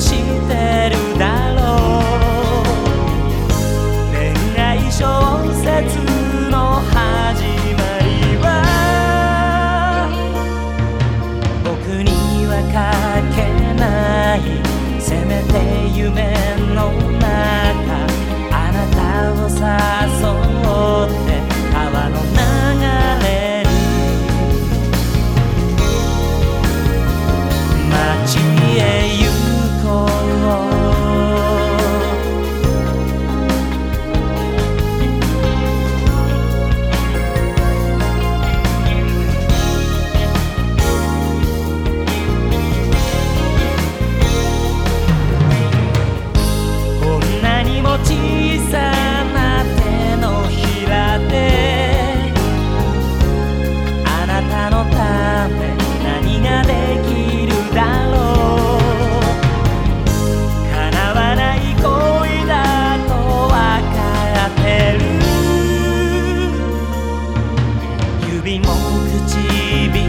してるだろう恋愛小説の始まりは僕には書けないせめて夢の中あなたをさ一笔